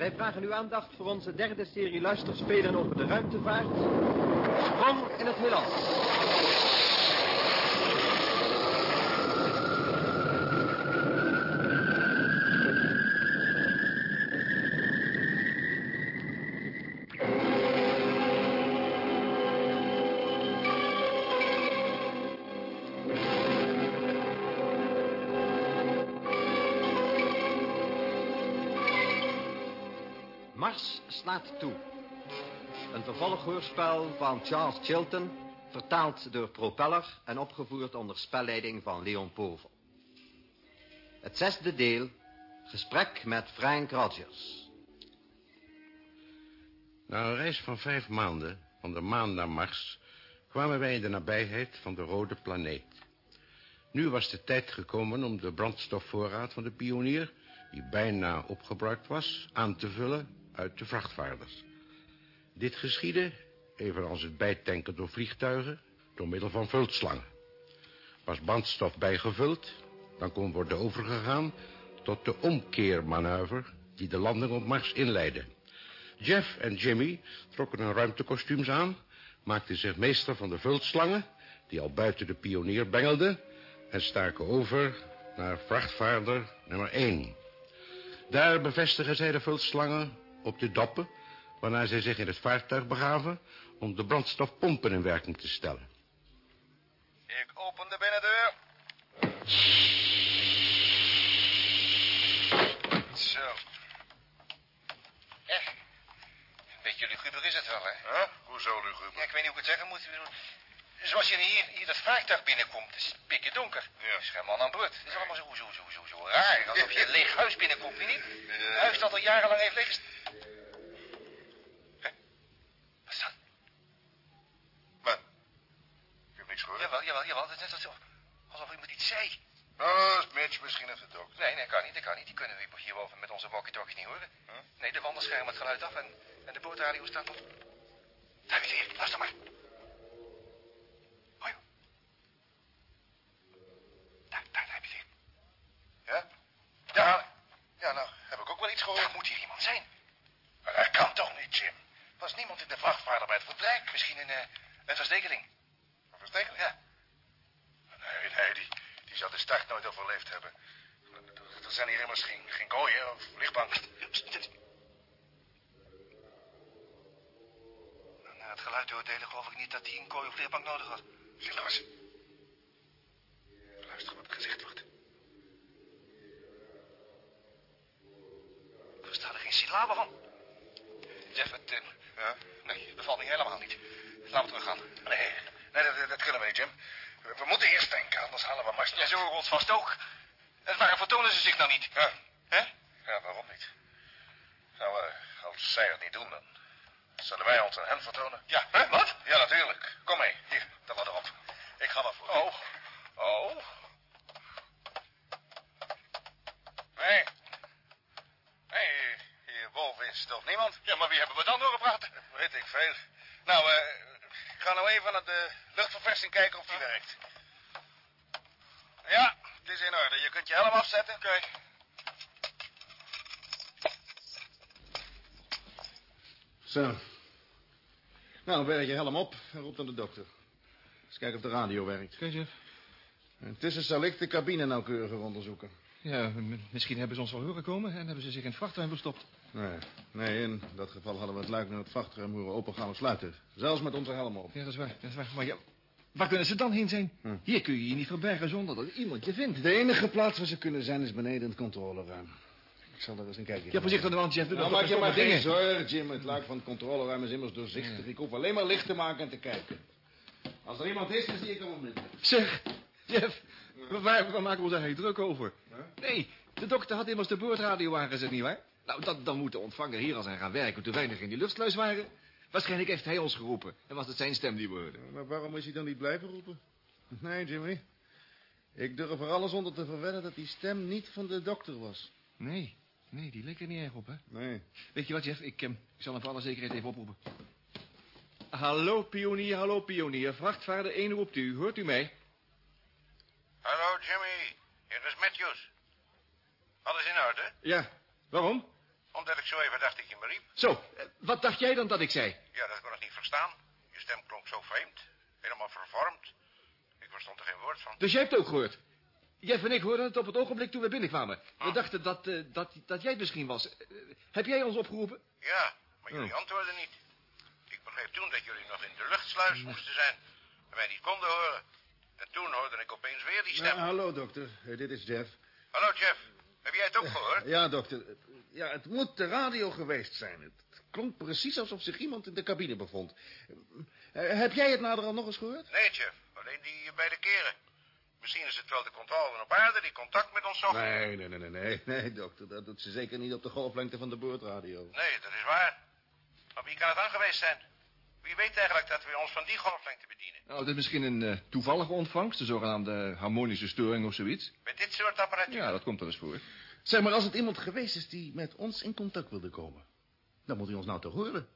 Wij vragen uw aandacht voor onze derde serie luisterspelen over de ruimtevaart. Sprong in het heelal. Een vervolghoorspel van Charles Chilton, vertaald door Propeller en opgevoerd onder spelleiding van Leon Povel. Het zesde deel, gesprek met Frank Rogers. Na een reis van vijf maanden, van de maan naar Mars... kwamen wij in de nabijheid van de rode planeet. Nu was de tijd gekomen om de brandstofvoorraad van de pionier... die bijna opgebruikt was, aan te vullen uit de vrachtvaarders. Dit geschiedde, evenals het bijtanken door vliegtuigen... door middel van vultslangen. Was brandstof bijgevuld, dan kon worden overgegaan... tot de omkeermanoeuvre die de landing op Mars inleidde... Jeff en Jimmy trokken hun ruimtekostuums aan... maakten zich meester van de vultslangen... die al buiten de pionier bengelden... en staken over naar vrachtvaarder nummer 1. Daar bevestigen zij de vultslangen op de doppen... waarna zij zich in het vaartuig begaven... om de brandstofpompen in werking te stellen. Ik open de binnendeur. Zo. Echt? Beetje luguber is het wel, hè? Huh? Hoezo, luguber? Ja, ik weet niet hoe ik het zeggen moet. Zoals je hier, hier dat vaartuig binnenkomt, het is pikken donker. Ja. Is geen man aan boord. Het is allemaal zo, zo, zo, zo, zo raar. Alsof je een leeg huis binnenkomt, weet je niet? Een huis dat al jarenlang heeft liggen. Wat is dat? Wat? Ik heb niks gehoord. Jawel, jawel, jawel. Het is net alsof, alsof iemand iets zei. Oh, is Mitch misschien of de dokter. Nee, nee, kan niet, dat kan niet. Die kunnen we hierboven met onze walkie-talkies niet horen. Huh? Nee, de wanden schermen het geluid af en, en de bootradio staat op. Daar weer, luister maar. Hoi. Daar, daar, daar heb je het weer. Ja? Ja, ja, nou, heb ik ook wel iets gehoord. Er moet hier iemand zijn. Maar dat kan toch niet, Jim? Was niemand in de vrachtvaarder bij het vertrek? Misschien een, eh, een verstekeling. Een versteker? Ja. Nee, nee, die, die zou de start nooit overleefd hebben. Er zijn hier immers geen, geen kooien of lichtbanken. Na het geluid te oordelen geloof ik niet dat hij een kooi of leerbank nodig had. Zie nou eens. Luister wat er gezegd wordt. Ik versta er geen syllabe van. Jeff, het... eh, Ja? nee, het bevalt me helemaal niet. Laten we teruggaan. Nee, nee dat, dat- dat kunnen we niet, Jim. We, we moeten eerst denken, anders halen we Mars Ja, niet. zo horen we ons vast ook. En waarom vertonen ze zich nou niet? Ja. Hè? Ja, waarom niet? Nou, eh, als zij het niet doen, dan zullen wij ons aan hen vertonen. Ja, hè? Wat? Ja, natuurlijk. Kom mee. Hier, dat wat erop. Ik ga maar voor. Oh. Oh. Hé. Hé, hierboven is toch niemand? Ja, maar wie hebben we dan praten? Weet ik veel. Nou, eh, ik ga nou even naar de luchtverversing kijken of die werkt. Ja, het is in orde. Je kunt je helm afzetten. Oké. Zo. Nou, berg je helm op en roep dan de dokter. Eens kijken of de radio werkt. Oké, Jeff. Intussen zal ik de cabine nauwkeuriger onderzoeken. Ja, misschien hebben ze ons wel horen komen en hebben ze zich in het vrachtruim verstopt. Nee, nee, in dat geval hadden we het luik naar het vrachtruim horen open gaan of sluiten. Zelfs met onze helm op. Ja, dat is waar, dat is waar. Maar ja, waar kunnen ze dan heen zijn? Hm. Hier kun je je niet verbergen zonder dat iemand je vindt. De enige plaats waar ze kunnen zijn is beneden in het controleruim. Ik zal er eens een kijkje Ja, voorzichtig nou, Jeff. Doe Nou, toch maak je maar stomme geen zorgen, Jim. Het luik van het controleruim is immers doorzichtig. Ik hoef alleen maar licht te maken en te kijken. Als er iemand is, dan zie ik hem onmiddellijk. Zeg, Jeff, waar, waar maken we ons eigenlijk druk over? Nee, de dokter had immers de boordradio aangezet, nietwaar? Nou, dat, dan moet de ontvanger hier al zijn gaan werken toen weinig in die luchtsluis waren. Waarschijnlijk heeft hij ons geroepen en was het zijn stem die we hoorden. Maar waarom is hij dan niet blijven roepen? Nee, Jimmy. Ik durf er alles onder te verwedden dat die stem niet van de dokter was. Nee, nee, die leek er niet erg op, hè? Nee. Weet je wat, Jeff? Ik, eh, ik zal hem voor alle zekerheid even oproepen. Hallo, pionier, hallo, pionier. Vrachtvaarder 1 roept u. Hoort u mij? Hallo, Jimmy. Hier is Matthews. Alles in orde? Ja. Waarom? Omdat ik zo even dacht dat je me riep. Zo, eh, wat dacht jij dan dat ik zei? Ja, dat kon ik niet verstaan. Je stem klonk zo vreemd. Helemaal vervormd. Ik verstond er geen woord van. Dus jij hebt het ook gehoord? Jeff en ik hoorden het op het ogenblik toen we binnenkwamen. We dachten dat, eh, dat, dat jij het misschien was. Eh, heb jij ons opgeroepen? Ja, maar jullie antwoorden niet. Ik begreep toen dat jullie nog in de luchtsluis moesten zijn. En mij niet konden horen. En toen hoorde ik opeens weer die stem. Ja, hallo, dokter. Dit is Jeff. Hallo, Jeff. Heb jij het ook gehoord? Ja, dokter. Ja, het moet de radio geweest zijn. Het klonk precies alsof zich iemand in de cabine bevond. Eh, heb jij het naderhand nog eens gehoord? Nee, Jeff. Alleen die beide keren. Misschien is het wel de controle op aarde die contact met ons zocht. Nee, nee, nee, nee, nee, nee, dokter. Dat doet ze zeker niet op de golflengte van de boordradio. Nee, dat is waar. Maar wie kan het dan geweest zijn? Wie weet eigenlijk dat we ons van die golflengte bedienen? Nou, dit is misschien een eh, toevallige ontvangst, de zogenaamde harmonische storing of zoiets. Met dit soort apparatuur? Ja, dat komt er eens voor. Zeg maar, als het iemand geweest is die met ons in contact wilde komen... dan moet hij ons nou toch horen.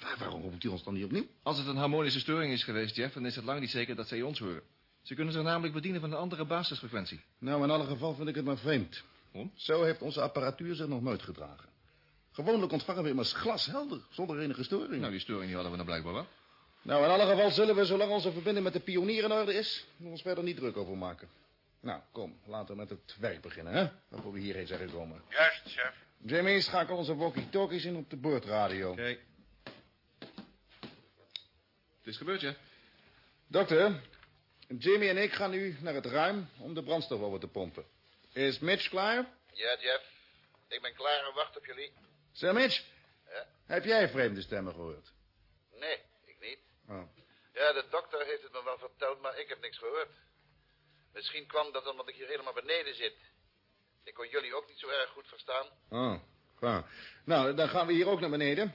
Waar- waarom roept hij ons dan niet opnieuw? Als het een harmonische storing is geweest, Jeff, dan is het lang niet zeker dat zij ons horen. Ze kunnen zich namelijk bedienen van een andere basisfrequentie. Nou, in alle geval vind ik het maar vreemd. Waarom? Zo heeft onze apparatuur zich nog nooit gedragen. Gewoonlijk ontvangen we immers glashelder, zonder enige storing. Nou, die storing die hadden we dan blijkbaar wel. Nou, in alle geval zullen we, zolang onze verbinding met de pionier in orde is... ons verder niet druk over maken. Nou, kom, laten we met het werk beginnen, hè? Waarvoor we hierheen zijn gekomen. Juist, chef. Jimmy, schakel onze walkie-talkies in op de boordradio. Kijk. Het is gebeurd, Jeff. Dokter, Jimmy en ik gaan nu naar het ruim om de brandstof over te pompen. Is Mitch klaar? Ja, Jeff. Ik ben klaar en wacht op jullie. Zeg, Mitch, Ja? heb jij vreemde stemmen gehoord? Nee, ik niet. Oh. Ja, de dokter heeft het me wel verteld, maar ik heb niks gehoord. Misschien kwam dat omdat ik hier helemaal beneden zit. Ik kon jullie ook niet zo erg goed verstaan. Oh, klaar. Nou, dan gaan we hier ook naar beneden.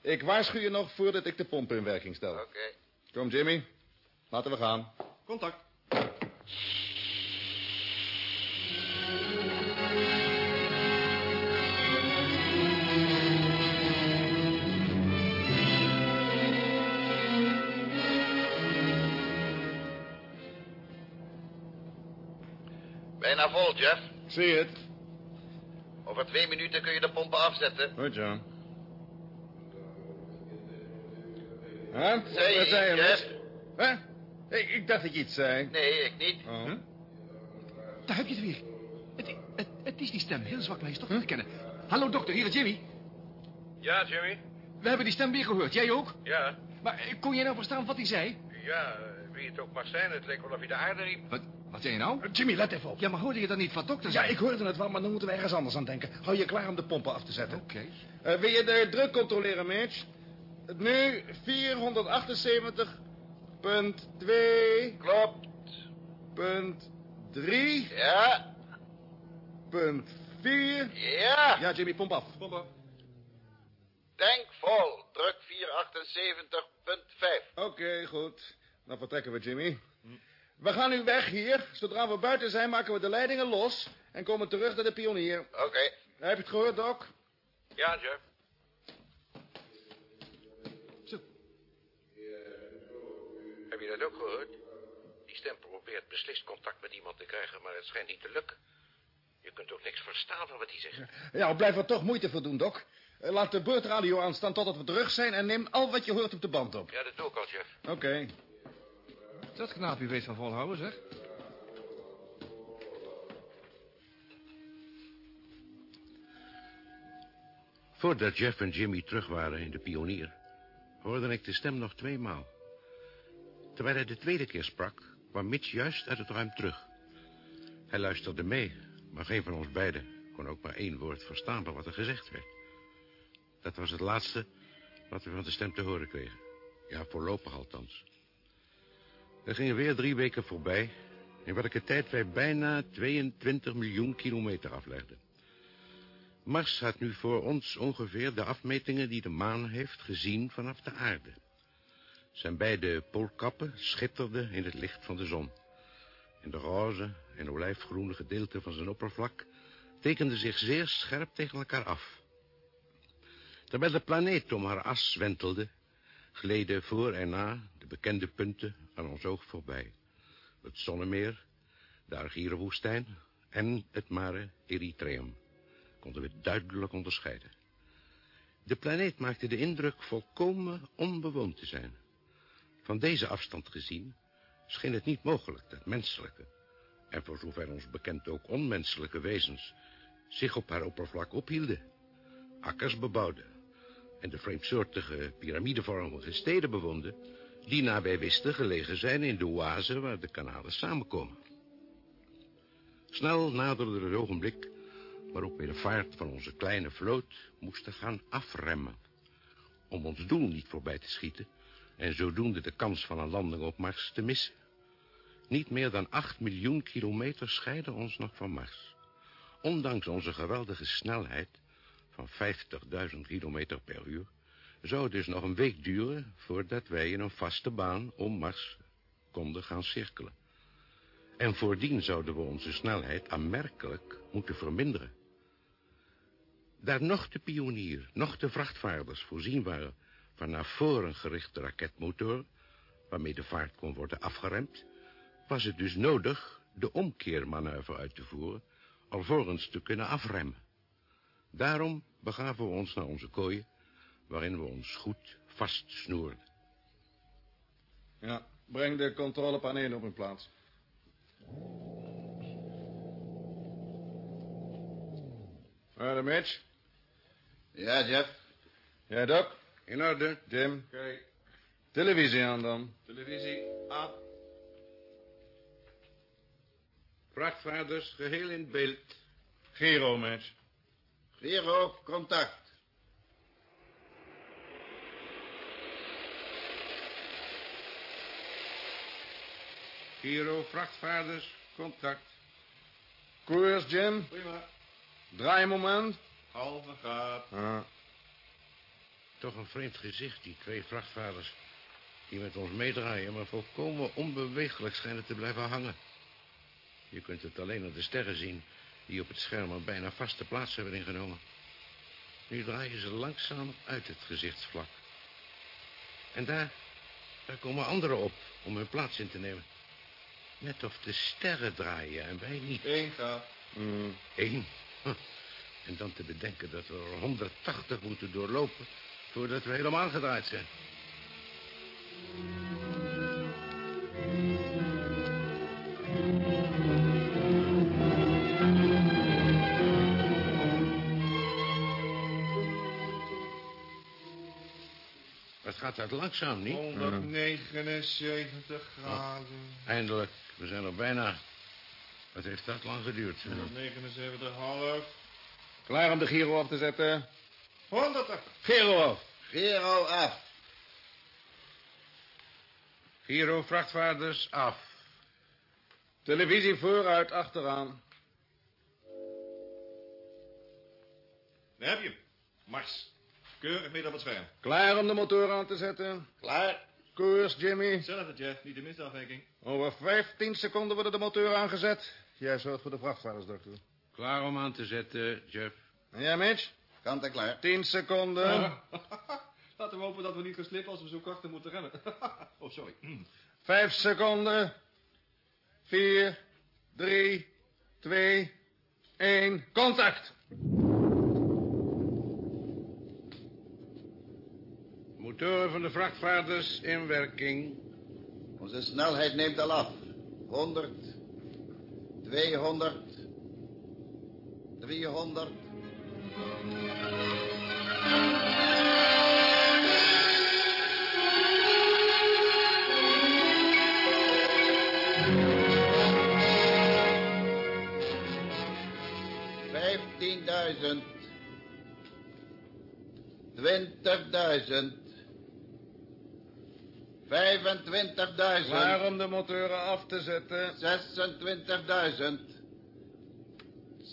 Ik waarschuw je nog voordat ik de pomp in werking stel. Oké. Kom, Jimmy. Laten we gaan. Contact. Bijna vol, Jeff. Zie je het? Over twee minuten kun je de pompen afzetten. Goed, John. Huh? Zei Wat je zei je? Jeff? Huh? Ik, ik dacht dat je iets zei. Nee, ik niet. Oh. Daar heb je het weer. Het, het, het is die stem, heel zwak, maar hij is toch te herkennen. Hallo, dokter, hier is Jimmy. Ja, Jimmy? We hebben die stem weer gehoord. Jij ook? Ja. Maar eh, kon jij nou verstaan wat hij zei? Ja, wie het ook mag zijn, het leek wel of hij de aarde riep. Wat, wat zei je nou? Jimmy, let even op. Ja, maar hoorde je dat niet van dokter Ja, ik hoorde het wel, maar dan moeten we ergens anders aan denken. Hou je klaar om de pompen af te zetten. Oké. Eh, wil je de druk controleren, Mitch? Nu 478.2. Klopt. Punt 3. Ja, Punt 4. ja. Ja, Jimmy, pomp af. Tank vol. Druk 478.5. Oké, goed. Dan vertrekken we, Jimmy. We gaan nu weg hier. Zodra we buiten zijn, maken we de leidingen los... en komen terug naar de pionier. Oké. Heb je het gehoord, Doc? Ja, Jeff. Zo. Heb je dat ook gehoord? Die stem probeert beslist contact met iemand te krijgen, maar het schijnt niet te lukken. Je kunt ook niks verstaan van wat hij zegt. Ja, blijf er toch moeite voor doen, Doc. Eh, Laat de beurtradio aanstaan totdat we terug zijn... en neem al wat je hoort op de band op. Ja, dat doe ik al, Jeff. Oké. Dat knaapje weet van volhouden, zeg. Voordat Jeff en Jimmy terug waren in de pionier... hoorde ik de stem nog tweemaal. Terwijl hij de tweede keer sprak... kwam Mitch juist uit het ruim terug. Hij luisterde mee, maar geen van ons beiden... kon ook maar één woord verstaan van wat er gezegd werd. Dat was het laatste wat we van de stem te horen kregen. Ja, voorlopig althans. Er gingen weer drie weken voorbij... in welke tijd wij bijna 22 miljoen kilometer aflegden. Mars had nu voor ons ongeveer de afmetingen die de maan heeft gezien vanaf de aarde. Zijn beide poolkappen schitterden in het licht van de zon. En de roze en olijfgroene gedeelte van zijn oppervlak tekenden zich zeer scherp tegen elkaar af. Terwijl de planeet om haar as wentelde, gleden voor en na bekende punten aan ons oog voorbij. Het zonnemeer, de Argierenwoestijn en het Mare Erythraeum. konden we duidelijk onderscheiden. De planeet maakte de indruk volkomen onbewoond te zijn. Van deze afstand gezien scheen het niet mogelijk dat menselijke, en voor zover ons bekend ook onmenselijke wezens, zich op haar oppervlak ophielden, akkers bebouwden en de vreemdsoortige piramidevormige steden bewoonden, die naar wij wisten gelegen zijn in de oase waar de kanalen samenkomen. Snel naderde het ogenblik waarop we de vaart van onze kleine vloot moesten gaan afremmen. Om ons doel niet voorbij te schieten en zodoende de kans van een landing op Mars te missen. Niet meer dan acht miljoen kilometer scheiden ons nog van Mars. Ondanks onze geweldige snelheid van 50.000 kilometer per uur... zou het dus nog een week duren voordat wij in een vaste baan om Mars konden gaan cirkelen. En voordien zouden we onze snelheid aanmerkelijk moeten verminderen. Daar nog de pionier, nog de vrachtvaarders voorzien waren van naar voren gerichte raketmotoren, waarmee de vaart kon worden afgeremd, was het dus nodig de omkeermanoeuvre uit te voeren, alvorens te kunnen afremmen. Daarom begaven we ons naar onze kooien, waarin we ons goed vastsnoerden. Ja, breng de controlepanelen op hun plaats. Verder, Mitch. Ja, Jeff. Ja, Doc. In orde. Jim. Oké, Televisie aan dan. televisie aan. Vrachtvaarders geheel in beeld. Gero, Mitch. Gero, contact. Giro, vrachtvaarders, contact. Koers, Jim. Prima. Draaimoment. Halve gaat. Ja. Toch een vreemd gezicht, die twee vrachtvaarders... die met ons meedraaien, maar volkomen onbeweeglijk schijnen te blijven hangen. Je kunt het alleen aan de sterren zien... die op het scherm een bijna vaste plaats hebben ingenomen. Nu draaien ze langzaam uit het gezichtsvlak. En daar, daar komen anderen op om hun plaats in te nemen. Net of de sterren draaien en wij niet. Eén gaat. Mm. Eén. Huh. En dan te bedenken dat we er 180 moeten doorlopen... voordat we helemaal gedraaid zijn. Het gaat uit langzaam, niet? 179 graden. Eindelijk, we zijn er bijna. Wat heeft dat lang geduurd? 179 half. Klaar om de Giro af te zetten. 100. Giro af. Gero af. Giro, vrachtvaarders, af. Televisie vooruit, achteraan. Daar heb je hem. Mars. Keurig midden op het scherm. Klaar om de motor aan te zetten. Klaar. Koers, Jimmy. Hetzelfde, Jeff. Niet de minste afwijking. Over 15 seconden wordt de motor aangezet. Jij zorgt voor de vrachtvaarders, dokter. Klaar om aan te zetten, Jeff. En jij, Mitch? Kant en klaar. 10 seconden. Laten we hopen dat we niet gaan slippen als we zo krachtig moeten remmen. oh, sorry. Vijf seconden. Vier, drie, twee, één. Contact. Motoren van de vrachtvaarders in werking. Onze snelheid neemt al af. 100. 200. 300. Vijftienduizend. Twintigduizend. Vijfentwintigduizend. Klaar om de motoren af te zetten. 26.000. 26.500.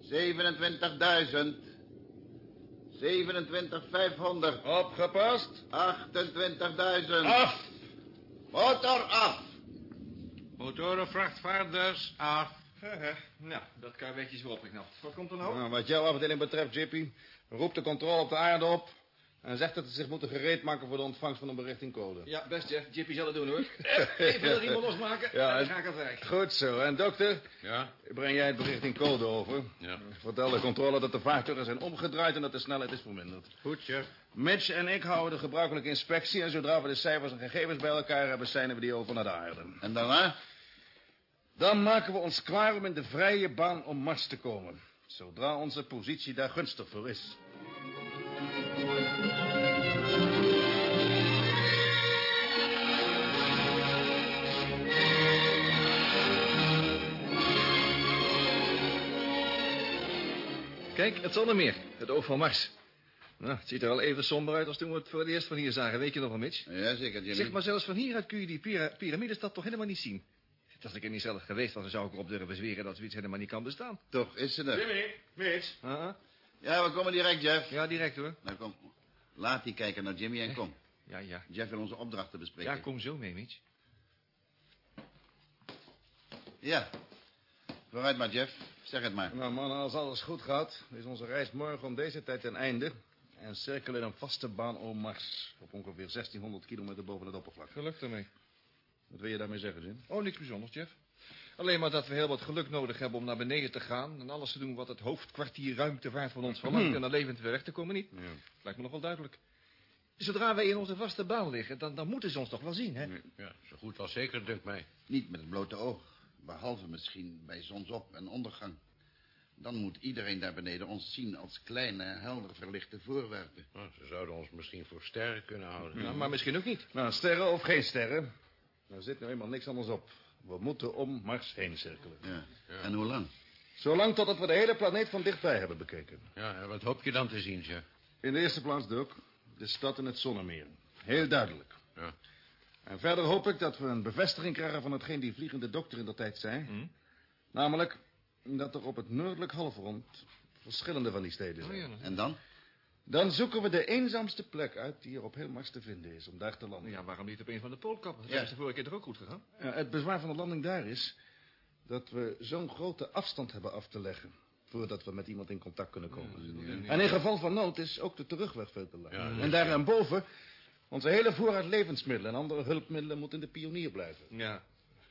27.000. 27.500. Opgepast. 28.000. Af. Motor af. Motoren vrachtvaarders, af. nou, dat karwetje is weer opgeknapt. Wat komt er nou? Nou, wat jouw afdeling betreft, Jippy, roep de controle op de aarde op. En zegt dat ze zich moeten gereed maken voor de ontvangst van een bericht in code. Ja, best, Jeff. Jippie zal het doen, hoor. Even de riemen losmaken Ja, en dan ga ik aan het werk. Goed zo. En dokter, Ja? breng jij het bericht in code over. Ja. Vertel de controle dat de vaartuigen zijn omgedraaid en dat de snelheid is verminderd. Goed, chef. Mitch en ik houden de gebruikelijke inspectie... en zodra we de cijfers en gegevens bij elkaar hebben... seinen we die over naar de aarde. En daarna? Dan maken we ons klaar om in de vrije baan om Mars te komen. Zodra onze positie daar gunstig voor is. Kijk, het zonnemeer. Het oog van Mars. Nou, het ziet er al even somber uit als toen we het voor het eerst van hier zagen. Weet je nog wel, Mitch? Ja, zeker, Jimmy. Zeg maar, zelfs van hieruit kun je die pira piramidestad toch helemaal niet zien. Als ik er niet zelf geweest was, dan zou ik erop durven zweren dat zoiets helemaal niet kan bestaan. Toch is ze er. Jimmy, Mitch. Ah, Ja, we komen direct, Jeff. ja, direct hoor. Nou, kom. Laat die kijken naar Jimmy en kom. Ja, ja. Jeff wil onze opdrachten bespreken. Ja, kom zo mee, Mitch. Ja. Vooruit maar, Jeff. Zeg het maar. Nou man, als alles goed gaat... is onze reis morgen om deze tijd ten einde... en cirkelen in een vaste baan om Mars... op ongeveer 1600 kilometer boven het oppervlak. Geluk ermee. Wat wil je daarmee zeggen, Jim? Oh, niks bijzonders, Jeff. Alleen maar dat we heel wat geluk nodig hebben om naar beneden te gaan... en alles te doen wat het hoofdkwartier ruimtevaart van ons verlangt... en er levend weer weg te komen niet. Ja. Lijkt me nog wel duidelijk. Zodra wij in onze vaste baan liggen, dan, dan moeten ze ons toch wel zien, hè? Ja, zo goed als zeker, dunkt mij. Niet met het blote oog. Behalve misschien bij zonsop- en ondergang. Dan moet iedereen daar beneden ons zien als kleine, helder verlichte voorwerpen. Nou, ze zouden ons misschien voor sterren kunnen houden. Ja, maar misschien ook niet. Nou, sterren of geen sterren... daar zit nu eenmaal niks anders op. We moeten om Mars heen cirkelen. Ja. En hoe lang? Zolang totdat we de hele planeet van dichtbij hebben bekeken. Ja, en wat hoop je dan te zien, chef? In de eerste plaats, Doc, de stad in het zonnemeer. Heel duidelijk. Ja. En verder hoop ik dat we een bevestiging krijgen van hetgeen die vliegende dokter in de tijd zei. Namelijk dat er op het noordelijk halfrond verschillende van die steden zijn. Oh, ja, En dan? Dan zoeken we de eenzaamste plek uit die er op heel Mars te vinden is om daar te landen. ja, waarom niet op een van de poolkappen? Dat Ja. is de vorige keer toch ook goed gegaan? Ja, het bezwaar van de landing daar is dat we zo'n grote afstand hebben af te leggen voordat we met iemand in contact kunnen komen. En in geval van nood is ook de terugweg veel te lang. Ja, en daarboven, onze hele voorraad levensmiddelen en andere hulpmiddelen moet in de pionier blijven. Ja.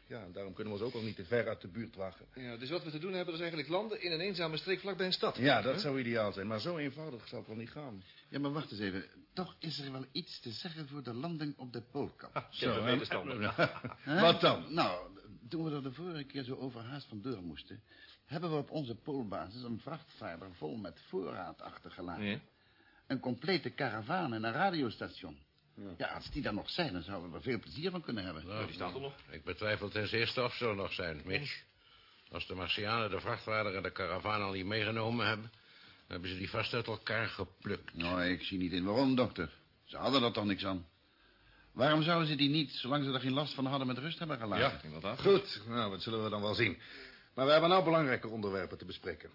Ja, en daarom kunnen we ons ook al niet te ver uit de buurt wagen. ja. Dus wat we te doen hebben, is eigenlijk landen in een eenzame streek vlakbij een stad. Ja, dat zou ideaal zijn, maar zo eenvoudig zal het wel niet gaan. Ja, maar wacht eens even. Toch is er wel iets te zeggen voor de landing op de poolkap. Zo, hè? medestander. Hè? Wat dan? Nou, toen we er de vorige keer zo overhaast vandoor moesten... hebben we op onze poolbasis een vrachtvaarder vol met voorraad achtergelaten. Ja. Een complete karavaan en een radiostation. Ja. als die daar nog zijn, dan zouden we er veel plezier van kunnen hebben. Nou, die staat er nog. Ik betwijfel ten zeerste of ze er nog zijn, Mitch. Als de Martianen de vrachtwagen en de karavaan al niet meegenomen hebben... dan hebben ze die vast uit elkaar geplukt. Nou, ik zie niet in waarom, dokter. Ze hadden er toch niks aan. Waarom zouden ze die niet, zolang ze er geen last van hadden, met rust hebben gelaten? Ja, inderdaad. Goed, nou, dat zullen we dan wel zien. Maar we hebben nou belangrijke onderwerpen te bespreken.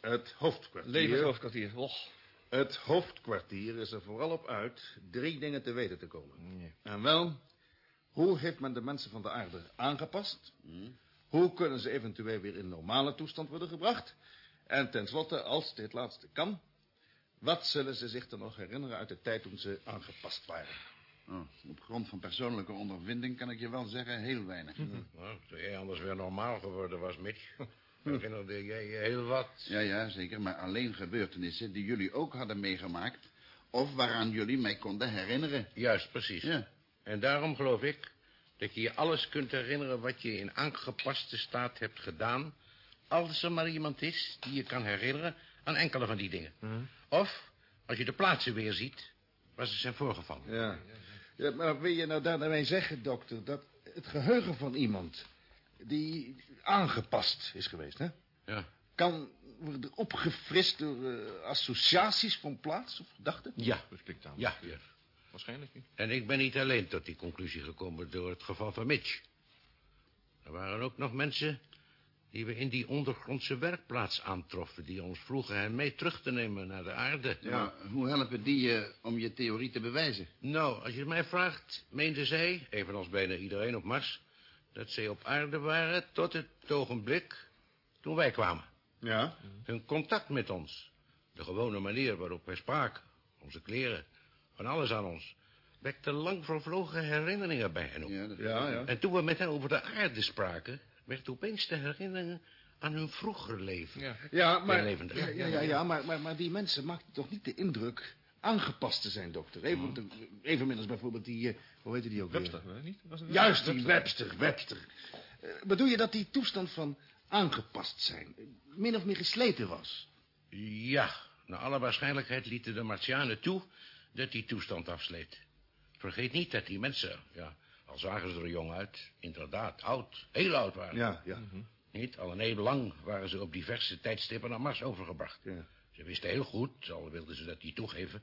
Het hoofdkwartier. Levenshoofdkwartier. Och. Het hoofdkwartier is er vooral op uit drie dingen te weten te komen. En wel, hoe heeft men de mensen van de aarde aangepast? Hoe kunnen ze eventueel weer in normale toestand worden gebracht? En tenslotte, als dit laatste kan, wat zullen ze zich dan nog herinneren uit de tijd toen ze aangepast waren? Oh, op grond van persoonlijke ondervinding kan ik je wel zeggen, heel weinig. Nou, toen jij anders weer normaal geworden was, Mitch... herinnerde jij je heel wat. Ja, ja, zeker, maar alleen gebeurtenissen die jullie ook hadden meegemaakt... of waaraan jullie mij konden herinneren. Juist, precies. Ja. En daarom geloof ik dat je je alles kunt herinneren... wat je in aangepaste staat hebt gedaan... als er maar iemand is die je kan herinneren aan enkele van die dingen. Of, als je de plaatsen weer ziet, waar ze zijn voorgevallen. Ja. ja maar wil je nou daarmee zeggen, dokter, dat het geheugen van iemand die aangepast is geweest, hè? Ja. kan worden opgefrist door eh, associaties van plaats of gedachten? Ja. Dat klinkt aan. Ja, ja. Waarschijnlijk niet. En ik ben niet alleen tot die conclusie gekomen door het geval van Mitch. Er waren ook nog mensen die we in die ondergrondse werkplaats aantroffen... die ons vroegen hen mee terug te nemen naar de aarde. Maar hoe helpen die je om je theorie te bewijzen? Nou, als je het mij vraagt, meenden zij, evenals bijna iedereen op Mars... dat zij op aarde waren tot het ogenblik toen wij kwamen. Ja. Hun contact met ons, de gewone manier waarop wij spraken... onze kleren, van alles aan ons. Wekte lang vervlogen herinneringen bij hen op. Ja, dat... Ja, ja. En toen we met hen over de aarde spraken... werd opeens de herinnering aan hun vroeger leven. Ja. Ja, maar, ja, ja, ja, ja, maar, maar, maar die mensen maakten toch niet de indruk aangepast te zijn, dokter. Even, even als bijvoorbeeld die, eh, hoe heette die ook weer? Webster, niet? Was het Juist, die Webster, Webster. Eh, bedoel je dat die toestand van aangepast zijn eh, min of meer gesleten was? Ja, naar alle waarschijnlijkheid lieten de Martianen toe dat die toestand afsleet. Vergeet niet dat die mensen, ja, al zagen ze er jong uit, inderdaad oud, heel oud waren. Ja, ja. Niet, al een eeuw lang waren ze op diverse tijdstippen naar Mars overgebracht. ja. Ze wisten heel goed, al wilden ze dat niet toegeven,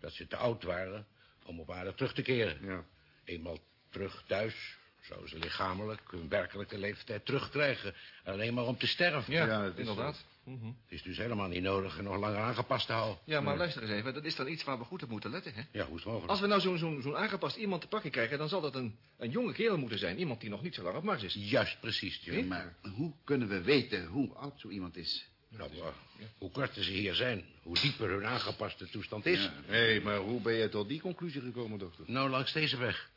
dat ze te oud waren om op aarde terug te keren. ja. Eenmaal terug thuis zouden ze lichamelijk hun werkelijke leeftijd terugkrijgen. Alleen maar om te sterven. Ja, Ja, is inderdaad. Mhm. Het is dus helemaal niet nodig en nog langer aangepast te houden. Ja, maar luister eens even. Dat is dan iets waar we goed op moeten letten, hè? Ja, hoe is het mogelijk? Als we nou zo'n zo'n zo'n aangepast iemand te pakken krijgen... dan zal dat een, een jonge kerel moeten zijn. Iemand die nog niet zo lang op Mars is. Juist precies, Jim. Maar hoe kunnen we weten hoe oud zo iemand is? Nou, maar hoe korter ze hier zijn, hoe dieper hun aangepaste toestand is. Ja. Hé, maar hoe ben je tot die conclusie gekomen, dokter? Nou, langs deze weg.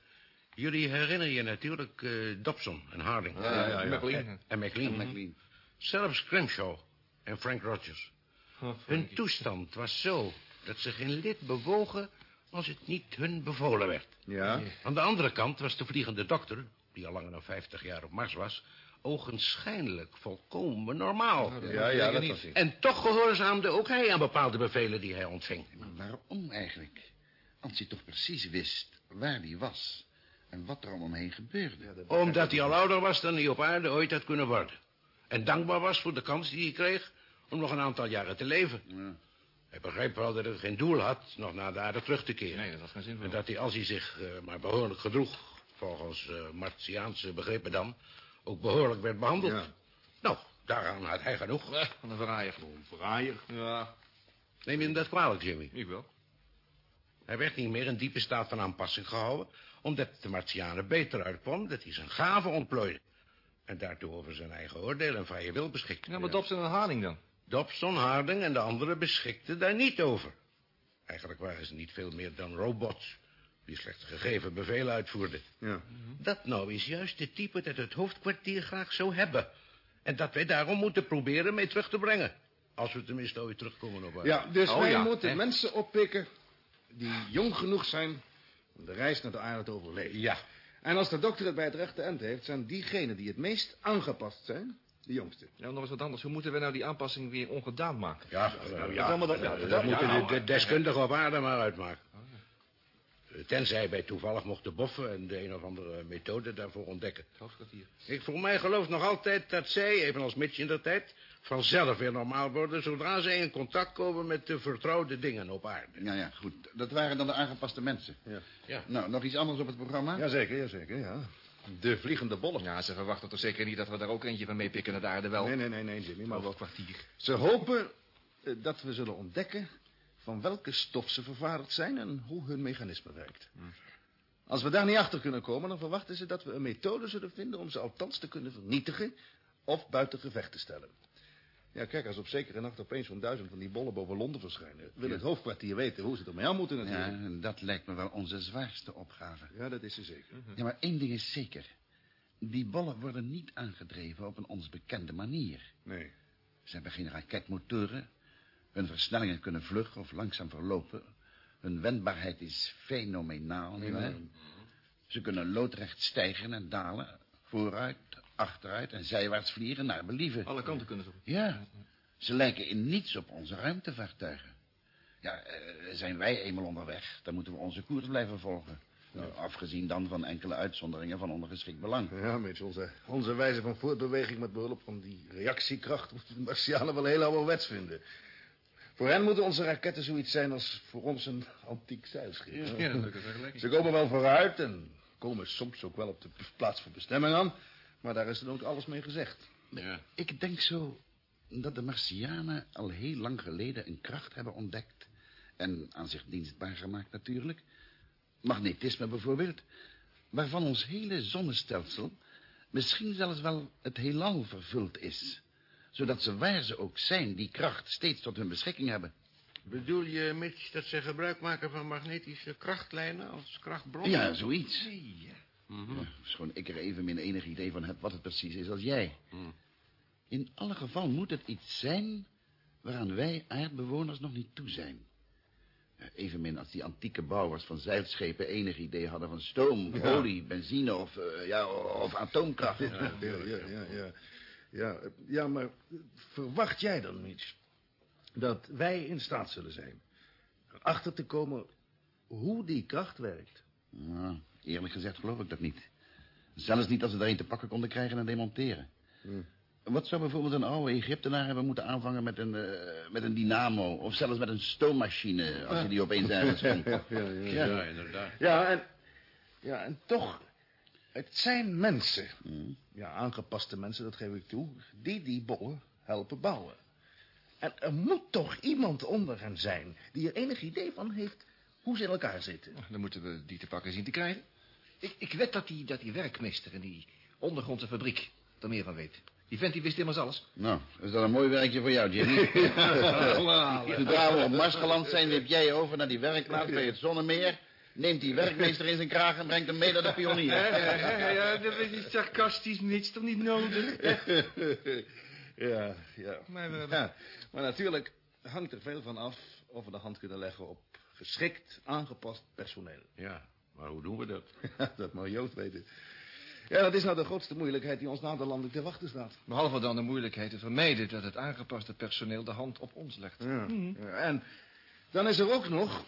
Jullie herinneren je natuurlijk eh, Dobson en Harding. ja, ja. McLean. En, en McLean. McLean. Zelfs Grimshaw en Frank Rogers. Hun toestand was zo dat ze geen lid bewogen als het niet hun bevolen werd. Ja? Aan de andere kant was de vliegende dokter, die al langer dan 50 jaar op Mars was, ogenschijnlijk volkomen normaal. Ja, ja, dat was ik. En toch gehoorzaamde ook hij aan bepaalde bevelen die hij ontving. Maar waarom eigenlijk? Als hij toch precies wist waar hij was en wat er om hem heen gebeurde. Omdat hij al ouder was dan hij op aarde ooit had kunnen worden. En dankbaar was voor de kans die hij kreeg om nog een aantal jaren te leven. Ja. Hij begreep wel dat hij geen doel had nog naar de aarde terug te keren. Nee, dat had geen zin voor En dat hij, als hij zich eh, maar behoorlijk gedroeg, volgens eh Martiaanse begrippen dan, ook behoorlijk werd behandeld. Ja. Nou, daaraan had hij genoeg. Eh, Van een verraaier. Fraaier. Ja, Neem je hem dat kwalijk, Jimmy? ik wel. Hij werd niet meer in diepe staat van aanpassing gehouden... omdat de Martianen beter uitkwam dat hij zijn gaven ontplooide. En daartoe over zijn eigen oordeel en vrije wil beschikte. Ja, maar Dobson en Haring dan? Dobson, Harding en de anderen beschikten daar niet over. Eigenlijk waren ze niet veel meer dan robots... die slechts gegeven bevelen uitvoerden. Ja. Dat nou is juist de type dat het hoofdkwartier graag zou hebben. En dat wij daarom moeten proberen mee terug te brengen. Als we tenminste ooit terugkomen op aarde. Ja, dus Oh, wij ja, moeten hè? mensen oppikken die jong genoeg zijn om de reis naar de aarde te overleven. Ja. En als de dokter het bij het rechte eind heeft, zijn diegenen die het meest aangepast zijn, de jongste. Ja, nog eens wat anders. Hoe moeten we nou die aanpassing weer ongedaan maken? Ja, nou, ja, dat- dat, ja, dat dat- moeten de, de deskundigen op aarde maar uitmaken. Tenzij wij toevallig mochten boffen en de een of andere methode daarvoor ontdekken. Hoofdkwartier. Ik voor mij geloof nog altijd dat zij, evenals Mitch in der tijd, vanzelf weer normaal worden zodra zij in contact komen met de vertrouwde dingen op aarde. Nou ja, goed. Dat waren dan de aangepaste mensen. Ja. Ja. Nou, nog iets anders op het programma? Jazeker, jazeker, ja. De vliegende bollen. Ja, ze verwachten toch zeker niet dat we daar ook eentje van meepikken naar de aarde wel. Nee, nee, nee, nee, Jimmy, maar wel. Hoofdkwartier. Ze hopen eh, dat we zullen ontdekken van welke stof ze vervaardigd zijn en hoe hun mechanisme werkt. Als we daar niet achter kunnen komen, dan verwachten ze dat we een methode zullen vinden om ze althans te kunnen vernietigen of buiten gevecht te stellen. Ja, kijk, als op zekere nacht opeens zo'n duizend van die bollen boven Londen verschijnen, wil het hoofdkwartier weten hoe ze ermee aan moeten Ja, natuurlijk. en dat lijkt me wel onze zwaarste opgave. Ja, dat is ze zeker. Ja, maar één ding is zeker. Die bollen worden niet aangedreven op een ons bekende manier. Nee. Ze hebben geen raketmotoren. Hun versnellingen kunnen vlug of langzaam verlopen. Hun wendbaarheid is fenomenaal, nietwaar? Ze kunnen loodrecht stijgen en dalen. Vooruit, achteruit en zijwaarts vliegen naar believen. Alle kanten kunnen ze op. Ja, ze lijken in niets op onze ruimtevaartuigen. Ja, eh, zijn wij eenmaal onderweg, dan moeten we onze koers blijven volgen. Nou, afgezien dan van enkele uitzonderingen van ondergeschikt belang. Ja, Mitch, onze, onze wijze van voortbeweging met behulp van die reactiekracht... moeten de Martianen wel heel ouderwets vinden. Voor hen moeten onze raketten zoiets zijn als voor ons een antiek zeilschip. Ja, vergelijking. Ze komen wel vooruit en komen soms ook wel op de plaats van bestemming aan... maar daar is dan ook alles mee gezegd. Ja. Ik denk zo dat de Martianen al heel lang geleden een kracht hebben ontdekt... en aan zich dienstbaar gemaakt natuurlijk. Magnetisme bijvoorbeeld, waarvan ons hele zonnestelsel... misschien zelfs wel het heelal vervuld is... zodat ze waar ze ook zijn die kracht steeds tot hun beschikking hebben. Bedoel je, Mitch, dat ze gebruik maken van magnetische krachtlijnen als krachtbron? Ja, zoiets. Mhm. Ja, schoon ik er evenmin enig idee van heb wat het precies is als jij. Hmm. In alle geval moet het iets zijn waaraan wij aardbewoners nog niet toe zijn. Evenmin als die antieke bouwers van zeilschepen enig idee hadden van stoom, olie, benzine of, eh, ja, of atoomkracht. Ja, ja, ja, ja, ja. Ja, maar verwacht jij dan, Mitch, dat wij in staat zullen zijn achter te komen hoe die kracht werkt? Nou, eerlijk gezegd geloof ik dat niet. Zelfs niet als we een te pakken konden krijgen en demonteren. Wat zou bijvoorbeeld een oude Egyptenaar hebben moeten aanvangen met een, eh, met een dynamo... of zelfs met een stoommachine, als je die opeens ergens vond? Ja, ja, ja. Ja, inderdaad. Ja, en, ja, en toch, het zijn mensen, ja, aangepaste mensen, dat geef ik toe, die die bollen helpen bouwen. En er moet toch iemand onder hen zijn die er enig idee van heeft hoe ze in elkaar zitten. Dan moeten we die te pakken zien te krijgen. Ik, ik wed dat die, dat die werkmeester in die ondergrondse fabriek er meer van weet. Die vent die wist immers alles. Nou, is dat een mooi werkje voor jou, Jimmy. Zodra we op Mars geland zijn, wip jij over naar die werkplaats bij het Zonnemeer... neemt die werkmeester in zijn kraag en brengt hem mee naar de pionier. ja, dat is niet sarcastisch, niets toch niet nodig. Ja, ja. Maar we- ja. Maar natuurlijk hangt er veel van af of we de hand kunnen leggen op geschikt, aangepast personeel. Ja, maar hoe doen we dat? dat mag Joost weten. Ja, dat is nou de grootste moeilijkheid die ons naderlandelijk te wachten staat. Behalve dan de moeilijkheid te vermijden dat het aangepaste personeel de hand op ons legt. Ja. Ja, En dan is er ook nog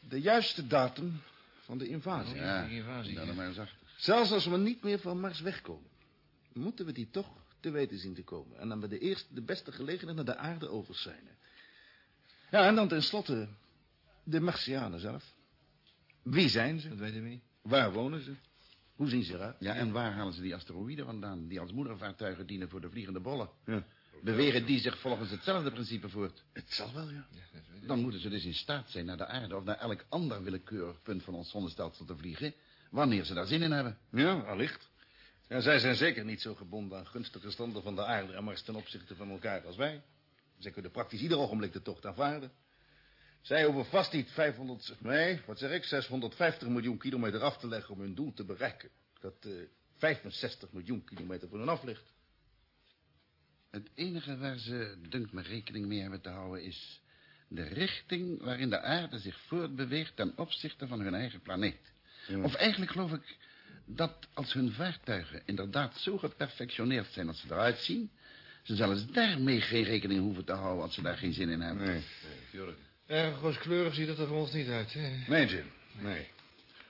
de juiste datum van de invasie. Ja, die invasie, nou, ja. dan maar eens achter. Zelfs als we niet meer van Mars wegkomen, moeten we die toch te weten zien te komen. En dan we de eerste, de beste gelegenheid naar de aarde overzijnen. Ja, en dan tenslotte de Martianen zelf. Wie zijn ze? Dat weten we niet. Waar wonen ze? Hoe zien ze eruit? Ja, en waar halen ze die asteroïden vandaan... die als moedervaartuigen dienen voor de vliegende bollen? Ja. Bewegen die zich volgens hetzelfde principe voort? Het zal wel, ja. Dan moeten ze dus in staat zijn naar de aarde... of naar elk ander willekeurig punt van ons zonnestelsel te vliegen... wanneer ze daar zin in hebben. Ja, allicht. Ja, zij zijn zeker niet zo gebonden aan gunstige standen van de aarde en Mars ten opzichte van elkaar als wij. Zij kunnen praktisch ieder ogenblik de tocht aanvaarden. Zij hoeven vast niet 500, nee, wat zeg ik, 650 miljoen kilometer af te leggen om hun doel te bereiken. Dat eh 65 miljoen kilometer voor hun af ligt. Het enige waar ze, dunkt me, rekening mee hebben te houden is... de richting waarin de aarde zich voortbeweegt ten opzichte van hun eigen planeet. Of eigenlijk geloof ik dat als hun vaartuigen inderdaad zo geperfectioneerd zijn als ze eruit zien... ze zelfs daarmee geen rekening hoeven te houden als ze daar geen zin in hebben. Nee. Erg rooskleurig ziet het er voor ons niet uit. Hè? Nee, Jim. Nee.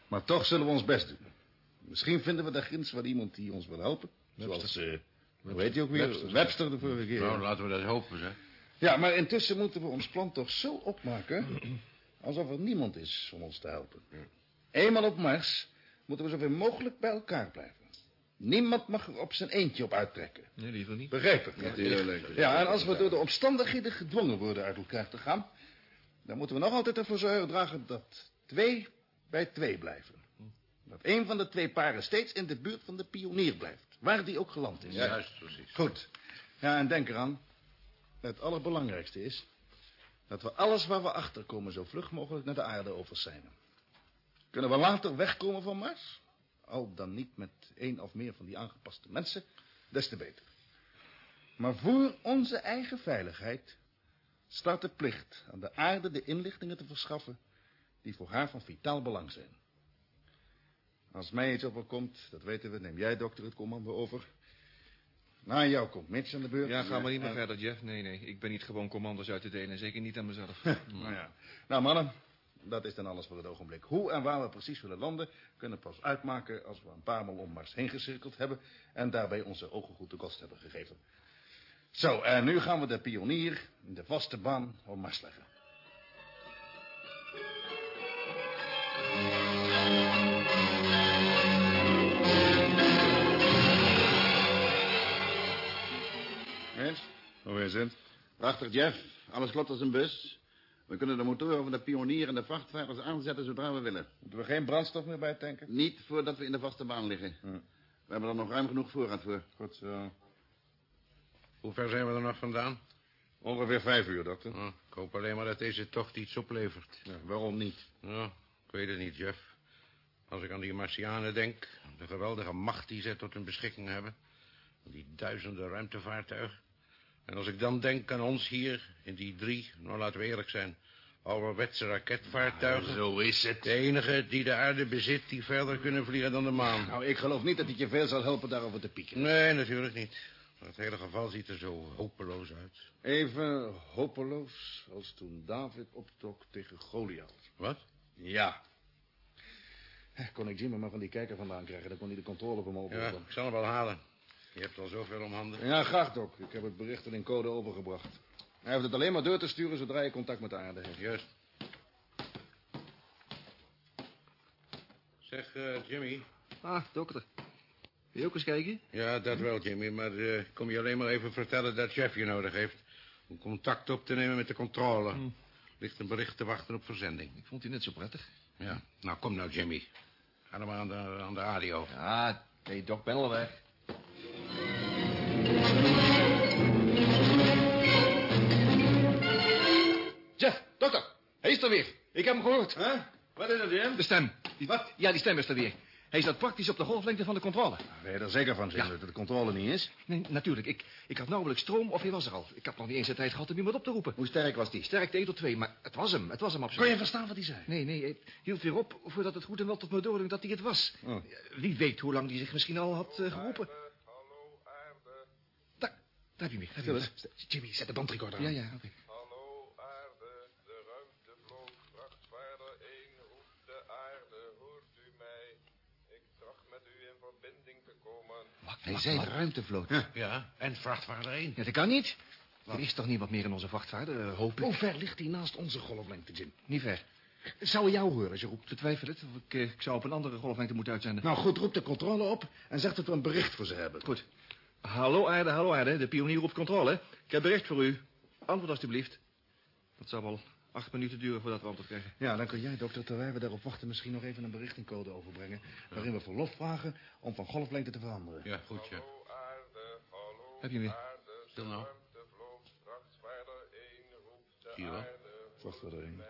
Maar toch zullen we ons best doen. Misschien vinden we daar ginds wel iemand die ons wil helpen. Zoals, eh hoe heet hij ook weer? Webster, de vorige keer. Nou, laten we dat hopen, zeg. Ja, maar intussen moeten we ons plan toch zo opmaken... alsof er niemand is om ons te helpen. Eenmaal op Mars moeten we zoveel mogelijk bij elkaar blijven. Niemand mag er op zijn eentje op uittrekken. Nee, liever niet. Begrepen? Ja, en als we door de omstandigheden gedwongen worden uit elkaar te gaan... dan moeten we nog altijd ervoor zorgen dragen dat twee bij twee blijven. Dat een van de twee paren steeds in de buurt van de pionier blijft. Waar die ook geland is. Juist, precies. Goed. Ja, en denk eraan. Het allerbelangrijkste is... dat we alles waar we achterkomen zo vlug mogelijk naar de aarde overzijnen. Kunnen we later wegkomen van Mars? Al dan niet met één of meer van die aangepaste mensen, des te beter. Maar voor onze eigen veiligheid staat de plicht aan de aarde de inlichtingen te verschaffen die voor haar van vitaal belang zijn. Als mij iets overkomt, dat weten we, neem jij dokter het commando over. Na jou komt Mitch aan de beurt. Ja, ga maar niet meer En- verder, Jeff. Nee, nee. Ik ben niet gewoon commando's uit te delen. Zeker niet aan mezelf. Nou ja. Nou mannen, dat is dan alles voor het ogenblik. Hoe en waar we precies willen landen, kunnen pas uitmaken als we een paar maal om Mars heen gecirkeld hebben en daarbij onze ogen goed de kost hebben gegeven. Zo, en nu gaan we de pionier in de vaste baan op Mars leggen. Hoe is het? Prachtig, Jeff. Alles klopt als een bus. We kunnen de motoren van de pionier en de vrachtwagens aanzetten zodra we willen. Moeten we geen brandstof meer bij tanken? Niet voordat we in de vaste baan liggen. We hebben er nog ruim genoeg voorraad voor. Goed zo. Hoe ver zijn we er nog vandaan? Ongeveer vijf uur, dokter. Hm, ik hoop alleen maar dat deze tocht iets oplevert. Ja, waarom niet? Nou, ik weet het niet, Jeff. Als ik aan die Martianen denk, de geweldige macht die zij tot hun beschikking hebben. Die duizenden ruimtevaartuigen. En als ik dan denk aan ons hier, in die drie, nou laten we eerlijk zijn, ouderwetse raketvaartuigen. Zo is het. De enige die de aarde bezit die verder kunnen vliegen dan de maan. Nou, ik geloof niet dat het je veel zal helpen daarover te pieken. Nee, natuurlijk niet. Het hele geval ziet er zo hopeloos uit. Even hopeloos als toen David optrok tegen Goliath. Wat? Ja. Eh, Kon ik Jimmy maar van die kijker vandaan krijgen, dan kon hij de controle op hem Ja, ik zal hem wel halen. Je hebt al zoveel om handen. Ja, graag toch. Ik heb het bericht in code overgebracht. Hij heeft het alleen maar door te sturen zodra je contact met de aarde heeft. Juist. Zeg, eh, Jimmy. Ah, dokter. Wil je ook eens kijken? Ja, dat wel, Jimmy. Maar eh, kom je alleen maar even vertellen dat Jeff je nodig heeft. Om contact op te nemen met de controle. Ligt een bericht te wachten op verzending. Ik vond die net zo prettig. Ja. Nou, kom nou, Jimmy. Ga dan maar aan de, aan de radio. Ja, nee, Doc, ben al weg. Jeff, dokter, hij is er weer. Ik heb hem gehoord. Huh? Wat is het, Jim? De stem. Die, Wat? Ja, die stem is er weer. Hij zat praktisch op de golflengte van de controle. Ben je er zeker van, Ja. dat de controle niet is? Nee, natuurlijk. Ik, ik had nauwelijks stroom of hij was er al. Ik had nog niet eens de tijd gehad om iemand op te roepen. Hoe sterk was die? Sterk 1 tot 2, maar het was hem. Het was hem absoluut. Kon je verstaan wat hij zei? Nee, nee, het hield weer op voordat het goed en wel tot me doordrong dat hij het was. Oh. Wie weet hoe lang hij zich misschien al had eh, geroepen. Daar, heb je. Daar heb je hem. Jimmy, zet de bandrecorder aan. Ja, ja, oké. hallo aarde, de ruimtevloot, vrachtvaarder 1 roept de aarde, hoort u mij? Ik tracht met u in verbinding te komen. Hij zei de ruimtevloot. Ja, en vrachtvaarder 1. Ja, dat kan niet. Er is toch niemand meer in onze vrachtvaarder, eh, hoop ik. Hoe ver ligt hij naast onze golflengte, Jim? Niet ver. Zou hij jou horen als je roept? Te twijfelen het. Of ik, eh, ik zou op een andere golflengte moeten uitzenden. Nou goed, roep de controle op en zeg dat we een bericht voor ze hebben. Goed. Hallo aarde, hallo aarde. De pionier op controle. Ik heb bericht voor u. Antwoord alstublieft. Dat zal wel acht minuten duren voordat we antwoord krijgen. Ja, dan kun jij, dokter, terwijl we daarop wachten... misschien nog even een berichtingcode overbrengen... waarin we verlof vragen om van golflengte te veranderen. Ja, goed, ja. Hallo aarde, hallo Heb je hem weer? aarde, Stil nou. ruimtevloot, vrachtvaarder 1 roept de Zie je wel? aarde, Vrachtvaarder één. mij.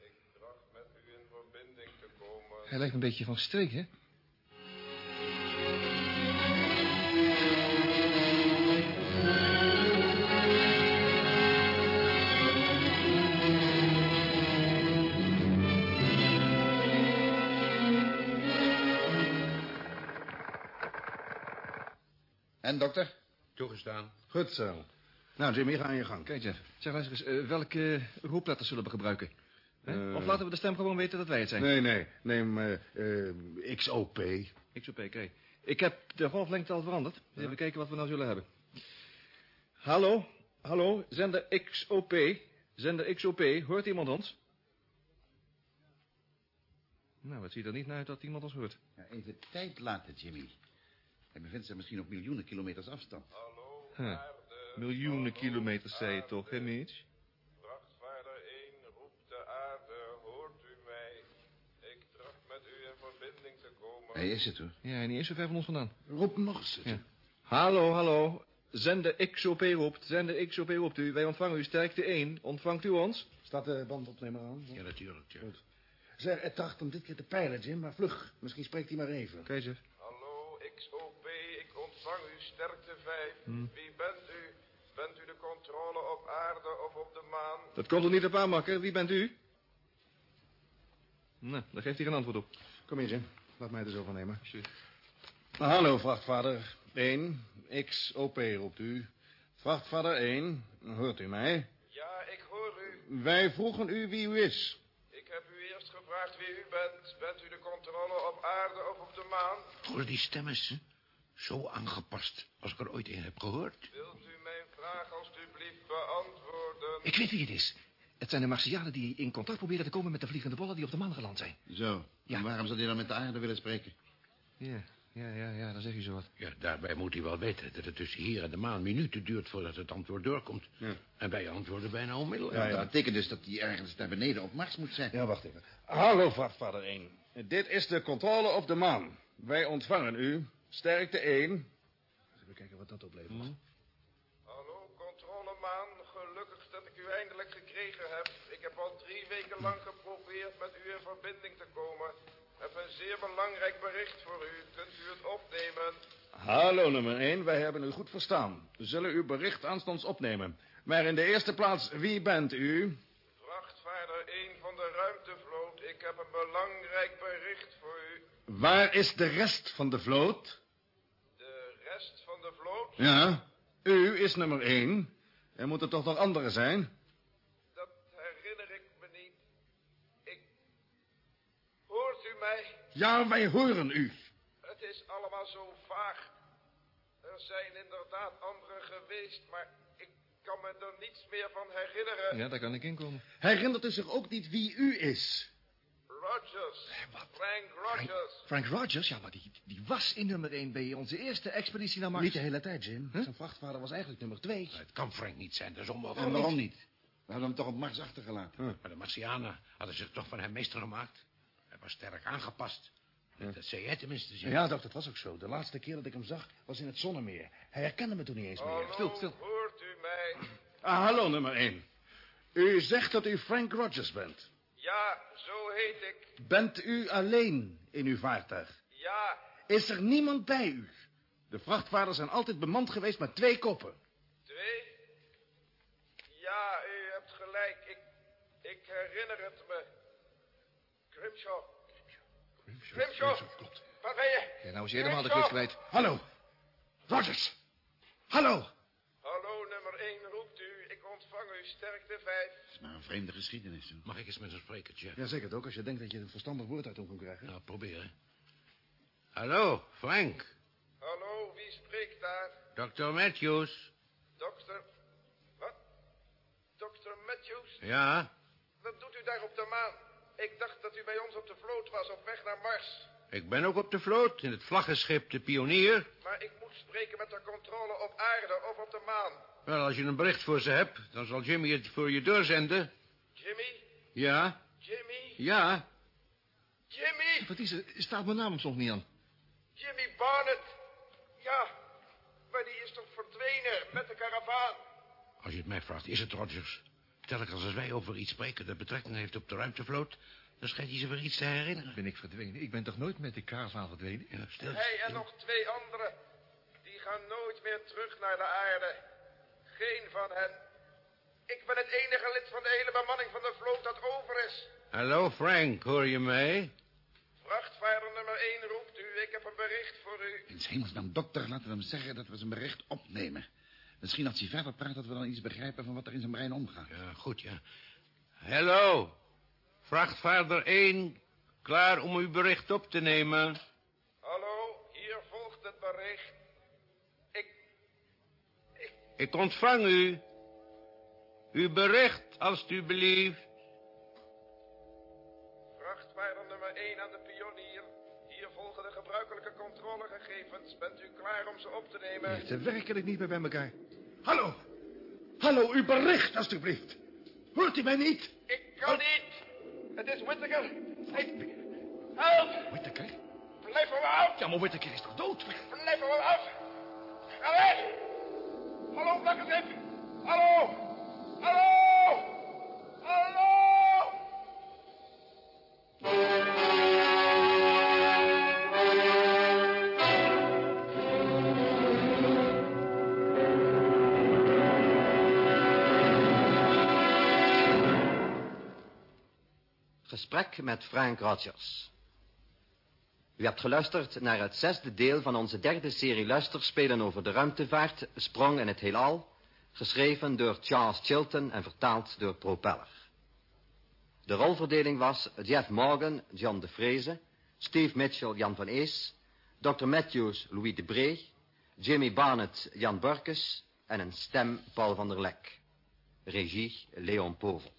Ik tracht met u in verbinding te komen. Hij lijkt een beetje van streek, hè? En, dokter? Toegestaan. Goed zo. Nou, Jimmy, ga aan je gang. Kijk, Jeff. Zeg, luister eens. eh, welke eh, roepletters zullen we gebruiken? Eh. Of laten we de stem gewoon weten dat wij het zijn? Nee, nee. Neem eh, eh, XOP. XOP, oké. Ik heb de golflengte al veranderd. Dus Even kijken wat we nou zullen hebben. Hallo, hallo, zender XOP. Zender XOP, hoort iemand ons? Nou, het ziet er niet naar uit dat iemand ons hoort. Ja, even tijd laten, Jimmy. Hij bevindt zich misschien op miljoenen kilometers afstand. Hallo Huh. aarde, Miljoenen kilometers, zei je toch, hè, Mitch? vrachtvaarder 1 roept de aarde, hoort u mij? Ik tracht met u in verbinding te komen. Hij is het, hoor. Ja, niet eens zo ver van ons vandaan. Roep nog eens. Ja. Hallo, hallo. Zender XOP roept. Zender XOP roept u. Wij ontvangen u sterkte 1. Ontvangt u ons? Staat de bandopnemer aan? Ja, natuurlijk, ja. Goed. Zeg, het tracht om dit keer te peilen, Jim, maar vlug. Misschien spreekt hij maar even. Oké, Jeff. Hallo 5. Hmm. Wie bent u? Bent u de controle op aarde of op de maan? Dat komt er niet op aan, makker. Wie bent u? Nou, daar geeft hij geen antwoord op. Kom hier, Jim. Laat mij het eens overnemen. Sure. Nou, hallo, vrachtvaarder 1. XOP roept u. Vrachtvaarder 1, hoort u mij? Ja, ik hoor u. Wij vroegen u wie u is. Ik heb u eerst gevraagd wie u bent. Bent u de controle op aarde of op de maan? Hoor die stem eens, hè? Zo aangepast als ik er ooit een heb gehoord. Wilt u mijn vraag alstublieft beantwoorden? Ik weet wie het is. Het zijn de Martianen die in contact proberen te komen met de vliegende bollen die op de maan geland zijn. Zo. Ja. En waarom zou hij dan met de aarde willen spreken? Ja, ja, ja, ja, dan zeg je zo wat. Ja, daarbij moet hij wel weten dat het tussen hier en de maan minuten duurt voordat het antwoord doorkomt. Ja. En wij antwoorden bijna onmiddellijk. Ja, ja. Dat betekent dus dat hij ergens daar beneden op Mars moet zijn. Ja, wacht even. Hallo, vrachtvaarder 1. Dit is de controle op de maan. Wij ontvangen u. Sterkte 1. Even kijken wat dat oplevert. Mhm. Hallo, controlemaan. Gelukkig dat ik u eindelijk gekregen heb. Ik heb al drie weken lang geprobeerd met u in verbinding te komen. Ik heb een zeer belangrijk bericht voor u. Kunt u het opnemen? Hallo, nummer 1. Wij hebben u goed verstaan. We zullen uw bericht aanstonds opnemen. Maar in de eerste plaats, wie bent u? Vrachtvaarder 1 van de ruimtevloot. Ik heb een belangrijk bericht voor u. Waar is de rest van de vloot? De rest van de vloot? Ja, u is nummer 1. Er moeten toch nog anderen zijn? Dat herinner ik me niet. Ik... Hoort u mij? Ja, wij horen u. Het is allemaal zo vaag. Er zijn inderdaad anderen geweest, maar ik kan me er niets meer van herinneren. Ja, daar kan ik inkomen. Herinnert u zich ook niet wie u is? Rogers. Frank Rogers. Frank Rogers, ja, maar die, die was in nummer 1 bij onze eerste expeditie naar Mars. Niet de hele tijd, Jim. Zijn vrachtvader was eigenlijk nummer twee. Het kan Frank niet zijn, dat is En onmogelijk. waarom niet? We hadden hem toch op Mars achtergelaten. Maar de Martianen hadden zich toch van hem meester gemaakt. Hij was sterk aangepast. Dat zei jij tenminste, Jim. Ja, dat, dat was ook zo. De laatste keer dat ik hem zag, was in het zonnemeer. Hij herkende me toen niet eens meer. Stil, stil. hoort u mij? Ah, hallo, nummer 1. U zegt dat u Frank Rogers bent. Ja, zo heet ik. Bent u alleen in uw vaartuig? Ja, Is er niemand bij u? De vrachtvaarders zijn altijd bemand geweest met twee koppen. twee. Ja, u hebt gelijk. Ik, ik herinner het me. Grimshaw. Grimshaw. Waar ben je? Ja, nou is je helemaal de klus kwijt. Hallo. Rogers. Hallo. Hallo, nummer 1 roept u. Ontvang u sterkte 5. Dat is maar een vreemde geschiedenis. hoor. Mag ik eens met hem spreken, Jeff? Ja, zeker ook, als je denkt dat je een verstandig woord uit hem kon krijgen. Nou, proberen. Hallo, Frank. Hallo, wie spreekt daar? Dr. Matthews. Dokter. Wat? Dokter Matthews? Ja, Wat doet u daar op de maan? Ik dacht dat u bij ons op de vloot was, op weg naar Mars. Ik ben ook op de vloot in het vlaggenschip de Pionier. Maar ik moet spreken met de controle op aarde of op de maan. Wel, als je een bericht voor ze hebt, dan zal Jimmy het voor je doorzenden. Jimmy? Ja, Jimmy? ja. Jimmy? Wat is er? Staat mijn naam soms niet aan? Jimmy Barnett? Ja, maar die is toch verdwenen met de karavaan? Als je het mij vraagt, is het Rogers. Telkens als wij over iets spreken dat betrekking heeft op de ruimtevloot... dan schijnt hij zich weer iets te herinneren. Ben ik verdwenen? Ik ben toch nooit met de karavaan verdwenen? Ja, stil. Hij en nog twee anderen. Die gaan nooit meer terug naar de aarde. Geen van hen. Ik ben het enige lid van de hele bemanning van de vloot dat over is. Hallo, Frank, hoor je mij? Vrachtvaarder nummer 1 roept u. Ik heb een bericht voor u. In hemelsnaam, dokter, laten we hem zeggen dat we zijn bericht opnemen. Misschien als hij verder praat, dat we dan iets begrijpen van wat er in zijn brein omgaat. Ja, goed, ja. Hallo, vrachtvaarder 1, klaar om uw bericht op te nemen. Hallo, hier volgt het bericht. Ik... Ik... Ik ontvang u. Uw bericht, alstublieft. Vrachtvaarder nummer 1 aan de pionier. Hier volgen de gebruikelijke controlegegevens. Bent u klaar om ze op te nemen? Ze werkelijk niet meer bij elkaar. Hallo. Hallo, uw bericht, alstublieft. Hoort u mij niet? Ik kan niet. Het is Whittaker. Help! Whittaker? Blijf er af! Ja, maar Whittaker is toch dood? Blijf er af! Ga weg! Hallo, vlaggenschip! Hallo! Hallo! Hallo! Gesprek met Frank Rogers. U hebt geluisterd naar het zesde deel van onze derde serie luisterspelen over de ruimtevaart, Sprong in het heelal, geschreven door Charles Chilton en vertaald door Propeller. De rolverdeling was Jeff Morgan, John de Vreese, Steve Mitchell, Jan van Ees, Dr. Matthews, Louis de Bree, Jimmy Barnett, Jan Burkes en een stem, Paul van der Lek. Regie, Leon Povel.